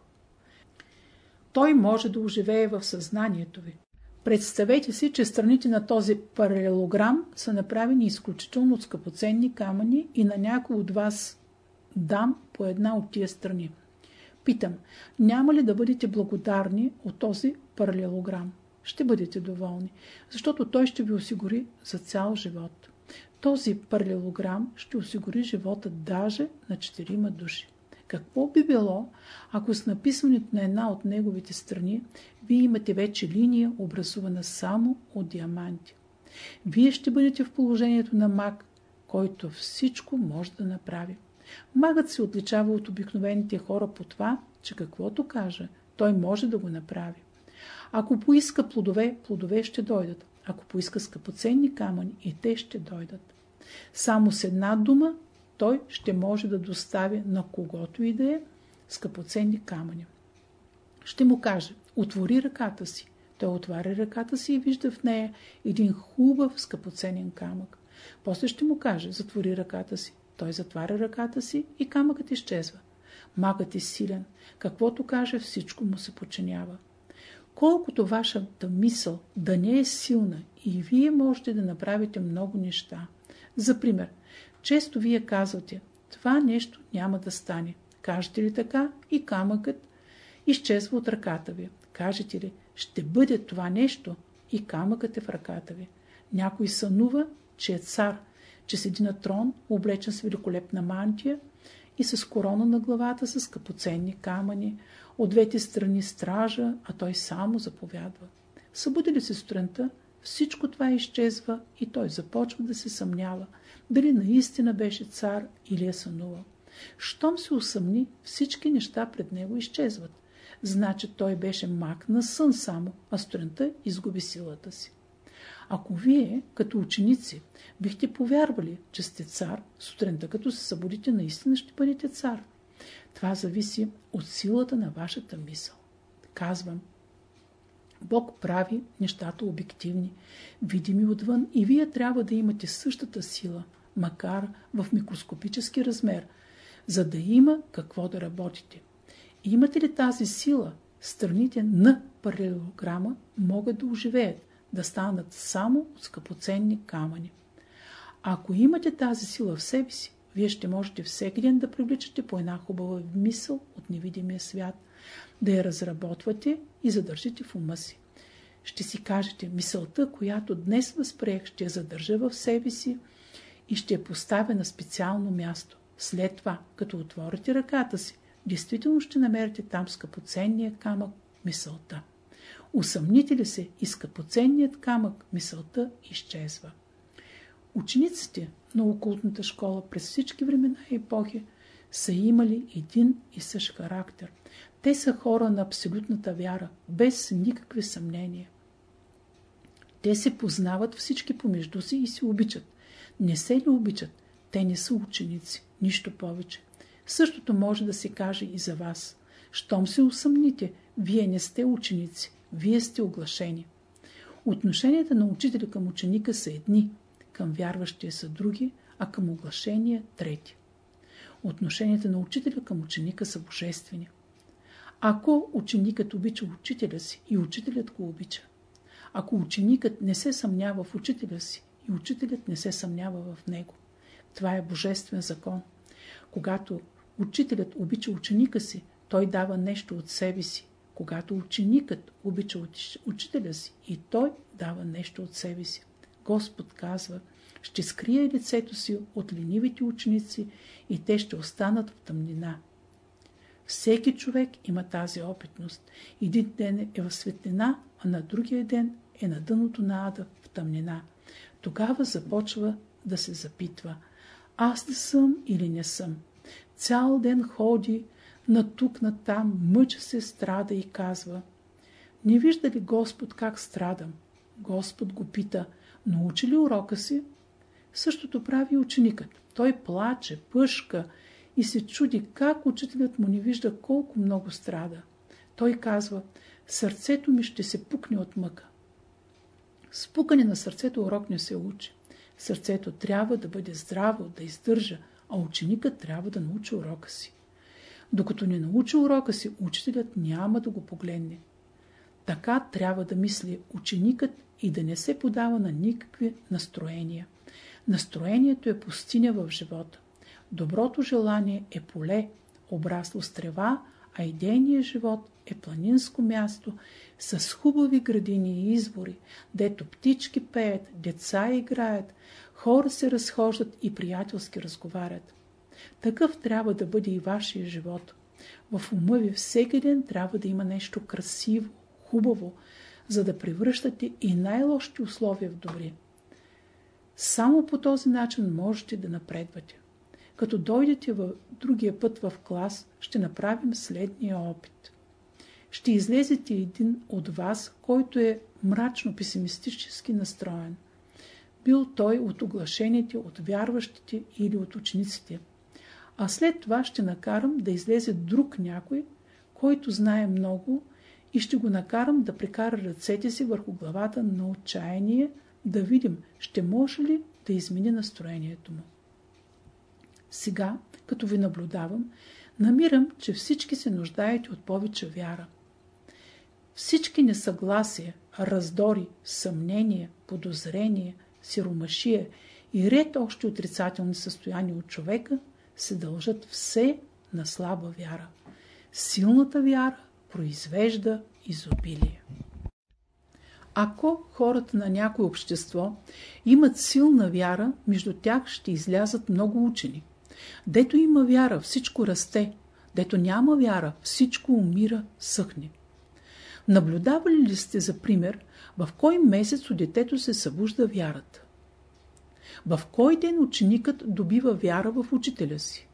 Той може да оживее в съзнанието ви. Представете си, че страните на този паралелограм са направени изключително скъпоценни камъни и на някой от вас дам по една от тия страни. Питам, няма ли да бъдете благодарни от този паралелограм? Ще бъдете доволни, защото той ще ви осигури за цял живот. Този паралелограм ще осигури живота даже на четирима души. Какво би било, ако с написването на една от неговите страни вие имате вече линия, образувана само от диаманти? Вие ще бъдете в положението на маг, който всичко може да направи. Магът се отличава от обикновените хора по това, че каквото каже, той може да го направи. Ако поиска плодове, плодове ще дойдат. Ако поиска скъпоценни камъни, и те ще дойдат. Само с една дума той ще може да достави на когото и да е скъпоценни камъни. Ще му каже, отвори ръката си. Той отваря ръката си и вижда в нея един хубав скъпоценен камък. После ще му каже, затвори ръката си. Той затваря ръката си и камъкът изчезва. Магът е силен. Каквото каже, всичко му се подчинява. Колкото вашата мисъл да не е силна и вие можете да направите много неща. За пример, често вие казвате, това нещо няма да стане. Кажете ли така и камъкът изчезва от ръката ви. Кажете ли, ще бъде това нещо и камъкът е в ръката ви. Някой сънува, че е цар, че седи на трон, облечен с великолепна мантия и с корона на главата с скъпоценни камъни, от двете страни стража, а той само заповядва. Събуди ли се сутринта, всичко това изчезва и той започва да се съмнява, дали наистина беше цар или е сънувал. Щом се усъмни, всички неща пред него изчезват. Значи той беше мак на сън само, а сутринта изгуби силата си. Ако вие, като ученици, бихте повярвали, че сте цар, сутринта като се събудите, наистина ще бъдете цар. Това зависи от силата на вашата мисъл. Казвам, Бог прави нещата обективни, видими отвън и вие трябва да имате същата сила, макар в микроскопически размер, за да има какво да работите. Имате ли тази сила, страните на паралелограма могат да оживеят, да станат само скъпоценни камъни. Ако имате тази сила в себе си, вие ще можете всеки ден да привличате по една хубава мисъл от невидимия свят, да я разработвате и задържите в ума си. Ще си кажете, мисълта, която днес възприех, ще я задържа в себе си и ще я поставя на специално място. След това, като отворите ръката си, действително ще намерите там скъпоценния камък, мисълта. Усъмните ли се и скъпоценният камък, мисълта изчезва. Учениците на окултната школа през всички времена и епохи са имали един и същ характер. Те са хора на абсолютната вяра, без никакви съмнения. Те се познават всички помежду си и се обичат. Не се ли обичат? Те не са ученици, нищо повече. Същото може да се каже и за вас. Щом се усъмните, вие не сте ученици, вие сте оглашени. Отношенията на учителя към ученика са едни, към вярващия са други, а към оглашения – трети. Отношенията на учителя към ученика са божествени. Ако ученикът обича учителя си и учителят го обича, ако ученикът не се съмнява в учителя си и учителят не се съмнява в него, това е божествен закон. Когато учителят обича ученика си, той дава нещо от себе си. Когато ученикът обича учителя си, и той дава нещо от себе си. Господ казва, ще скрие лицето си от ленивите ученици и те ще останат в тъмнина. Всеки човек има тази опитност. Един ден е в светлина, а на другия ден е на дъното на ада в тъмнина. Тогава започва да се запитва. Аз ли съм или не съм? Цял ден ходи на тук, на там, мъча се, страда и казва. Не вижда ли Господ как страдам? Господ го пита, научи ли урока си? Същото прави ученикът. Той плаче, пъшка и се чуди как учителят му не вижда колко много страда. Той казва, сърцето ми ще се пукне от мъка. С пукане на сърцето урок не се учи. Сърцето трябва да бъде здраво, да издържа, а ученикът трябва да научи урока си. Докато не научи урока си, учителят няма да го погледне. Така трябва да мисли ученикът и да не се подава на никакви настроения. Настроението е пустиня в живота. Доброто желание е поле, обрасло с трева, а идейният живот е планинско място с хубави градини и извори, дето птички пеят, деца играят, хора се разхождат и приятелски разговарят. Такъв трябва да бъде и вашия живот. В ума ви всеки ден трябва да има нещо красиво, хубаво, за да превръщате и най-лошите условия в добри. Само по този начин можете да напредвате. Като дойдете в другия път в клас, ще направим следния опит. Ще излезете един от вас, който е мрачно-песимистически настроен. Бил той от оглашените, от вярващите или от учениците. А след това ще накарам да излезе друг някой, който знае много и ще го накарам да прекара ръцете си върху главата на отчаяние, да видим, ще може ли да измени настроението му. Сега, като ви наблюдавам, намирам, че всички се нуждаете от повече вяра. Всички несъгласия, раздори, съмнения, подозрения, сиромашия и ред още отрицателни състояния от човека се дължат все на слаба вяра. Силната вяра произвежда изобилие. Ако хората на някое общество имат силна вяра, между тях ще излязат много учени. Дето има вяра, всичко расте. Дето няма вяра, всичко умира, съхне. Наблюдавали ли сте, за пример, в кой месец у детето се събужда вярата? В кой ден ученикът добива вяра в учителя си?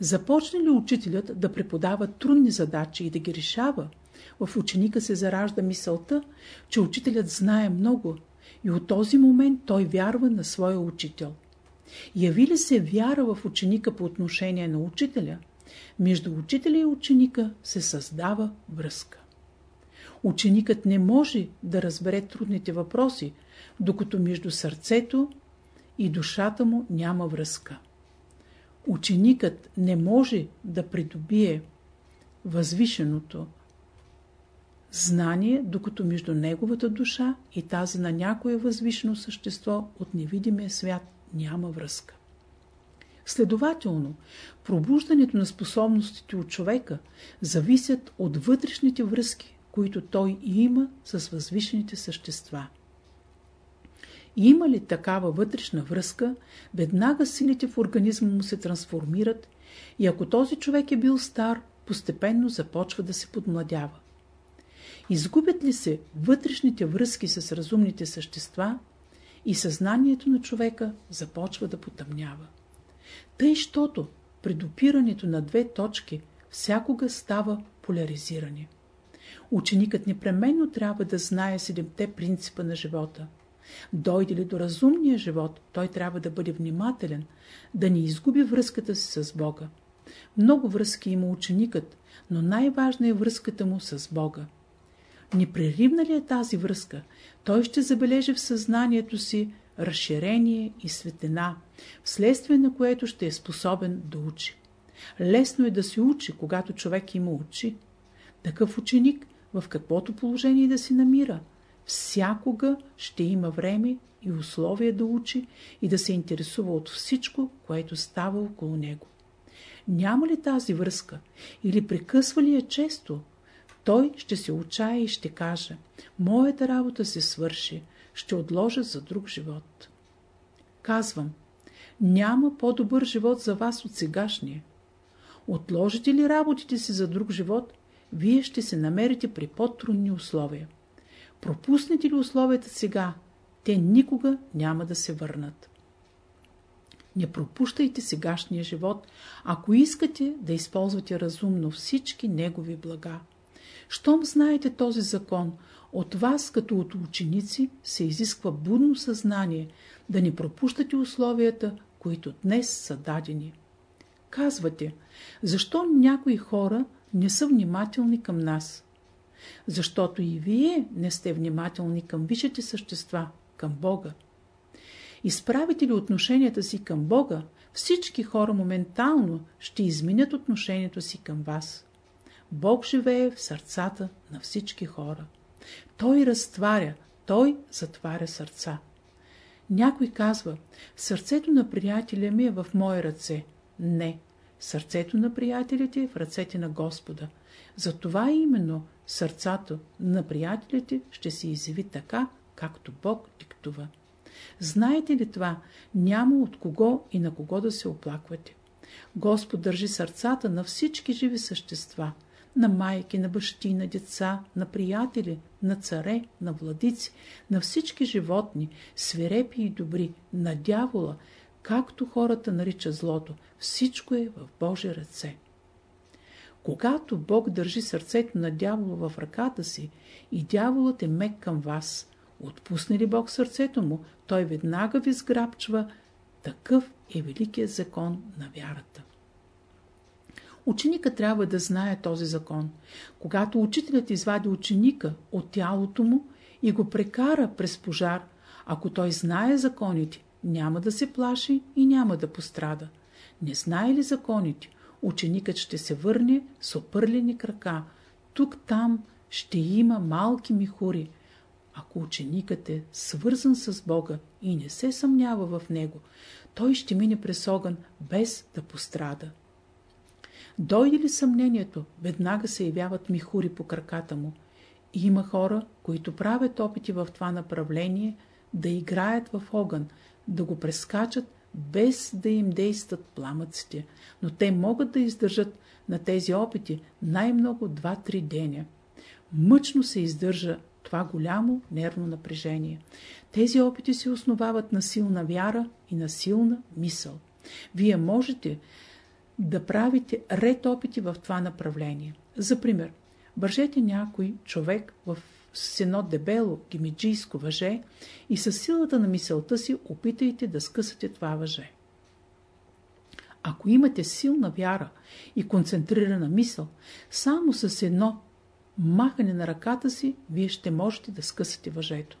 Започне ли учителят да преподава трудни задачи и да ги решава, в ученика се заражда мисълта, че учителят знае много и от този момент той вярва на своя учител. Яви ли се вяра в ученика по отношение на учителя, между учителя и ученика се създава връзка. Ученикът не може да разбере трудните въпроси, докато между сърцето и душата му няма връзка. Ученикът не може да придобие възвишеното знание, докато между неговата душа и тази на някое възвишено същество от невидимия свят няма връзка. Следователно, пробуждането на способностите от човека зависят от вътрешните връзки, които той има с възвишените същества. Има ли такава вътрешна връзка, веднага силите в организма му се трансформират и ако този човек е бил стар, постепенно започва да се подмладява. Изгубят ли се вътрешните връзки с разумните същества и съзнанието на човека започва да потъмнява. Тъй, щото при допирането на две точки всякога става поляризиране. Ученикът непременно трябва да знае седемте принципа на живота. Дойде ли до разумния живот, той трябва да бъде внимателен, да не изгуби връзката си с Бога. Много връзки има ученикът, но най-важна е връзката му с Бога. Непреривна ли е тази връзка, той ще забележи в съзнанието си разширение и светена, вследствие на което ще е способен да учи. Лесно е да се учи, когато човек има очи. Такъв ученик, в каквото положение да се намира, всякога ще има време и условия да учи и да се интересува от всичко, което става около него. Няма ли тази връзка или прекъсва ли я често, той ще се отчая и ще каже, моята работа се свърши, ще отложа за друг живот. Казвам, няма по-добър живот за вас от сегашния. Отложите ли работите си за друг живот, вие ще се намерите при по-трудни условия. Пропуснете ли условията сега, те никога няма да се върнат. Не пропущайте сегашния живот, ако искате да използвате разумно всички негови блага. Щом знаете този закон, от вас като от ученици се изисква будно съзнание да не пропущате условията, които днес са дадени. Казвате, защо някои хора не са внимателни към нас? Защото и вие не сте внимателни към висшите същества, към Бога. Изправите ли отношенията си към Бога, всички хора моментално ще изменят отношението си към вас. Бог живее в сърцата на всички хора. Той разтваря, Той затваря сърца. Някой казва, сърцето на приятеля ми е в мои ръце. Не, сърцето на приятелите е в ръцете на Господа. Затова именно сърцата на приятелите ще се изяви така, както Бог диктува. Знаете ли това? Няма от кого и на кого да се оплаквате. Господ държи сърцата на всички живи същества – на майки, на бащи, на деца, на приятели, на царе, на владици, на всички животни, свирепи и добри, на дявола, както хората наричат злото, всичко е в Божи ръце. Когато Бог държи сърцето на дявола в ръката си и дяволът е мек към вас, отпусне ли Бог сърцето му, той веднага ви сграбчва. Такъв е великият закон на вярата. Ученика трябва да знае този закон. Когато учителят извади ученика от тялото му и го прекара през пожар, ако той знае законите, няма да се плаши и няма да пострада. Не знае ли законите, ученикът ще се върне с опърлени крака. Тук-там ще има малки михури. Ако ученикът е свързан с Бога и не се съмнява в Него, той ще мине през огън без да пострада. Дойде ли съмнението, веднага се явяват михури по краката му. Има хора, които правят опити в това направление да играят в огън, да го прескачат, без да им действат пламъците, но те могат да издържат на тези опити най-много 2-3 деня. мъчно се издържа това голямо нервно напрежение. Тези опити се основават на силна вяра и на силна мисъл. Вие можете да правите ред опити в това направление. За пример, вържете някой човек в с едно дебело гимиджийско въже и с силата на мисълта си опитайте да скъсате това въже. Ако имате силна вяра и концентрирана мисъл, само с едно махане на ръката си, вие ще можете да скъсате въжето.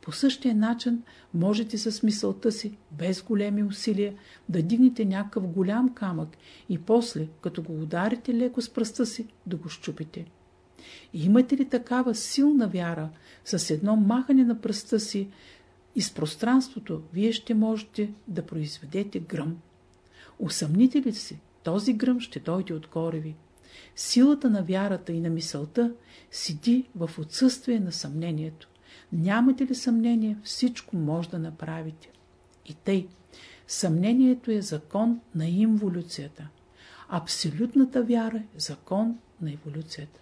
По същия начин можете с мисълта си, без големи усилия, да дигнете някакъв голям камък и после, като го ударите леко с пръста си, да го щупите. Имате ли такава силна вяра, с едно махане на пръста си, из пространството вие ще можете да произведете гръм. Усъмните ли си, този гръм ще дойде отгоре ви. Силата на вярата и на мисълта седи в отсъствие на съмнението. Нямате ли съмнение, всичко може да направите. И тъй, съмнението е закон на инволюцията. Абсолютната вяра е закон на еволюцията.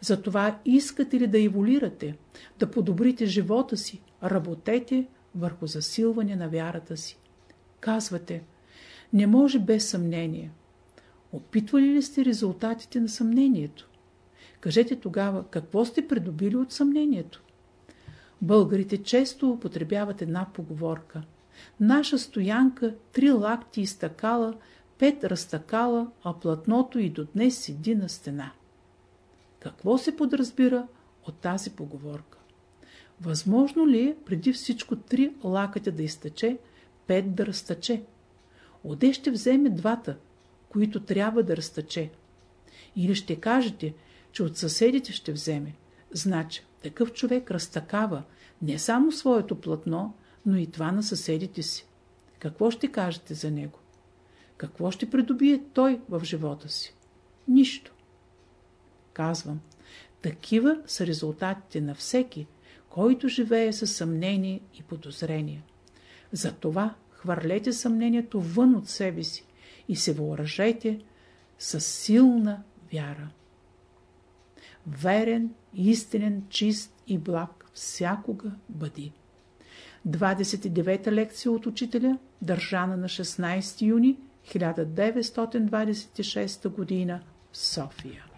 Затова искате ли да еволюирате, да подобрите живота си, работете върху засилване на вярата си. Казвате, не може без съмнение. Опитвали ли сте резултатите на съмнението? Кажете тогава, какво сте придобили от съмнението? Българите често употребяват една поговорка. Наша стоянка, три лакти изтакала, пет разтакала, а платното и до днес седи на стена. Какво се подразбира от тази поговорка? Възможно ли е преди всичко три лакътя да изтъче, пет да разтъче? Оде ще вземе двата, които трябва да разтъче? Или ще кажете, че от съседите ще вземе? Значи, такъв човек разтакава не само своето платно, но и това на съседите си. Какво ще кажете за него? Какво ще придобие той в живота си? Нищо. Казвам, такива са резултатите на всеки, който живее със съмнение и подозрение. Затова хвърлете съмнението вън от себе си и се въоръжете с силна вяра. Верен, истинен, чист и благ всякога бъди. 29-та лекция от учителя, държана на 16 юни 1926 г. в София.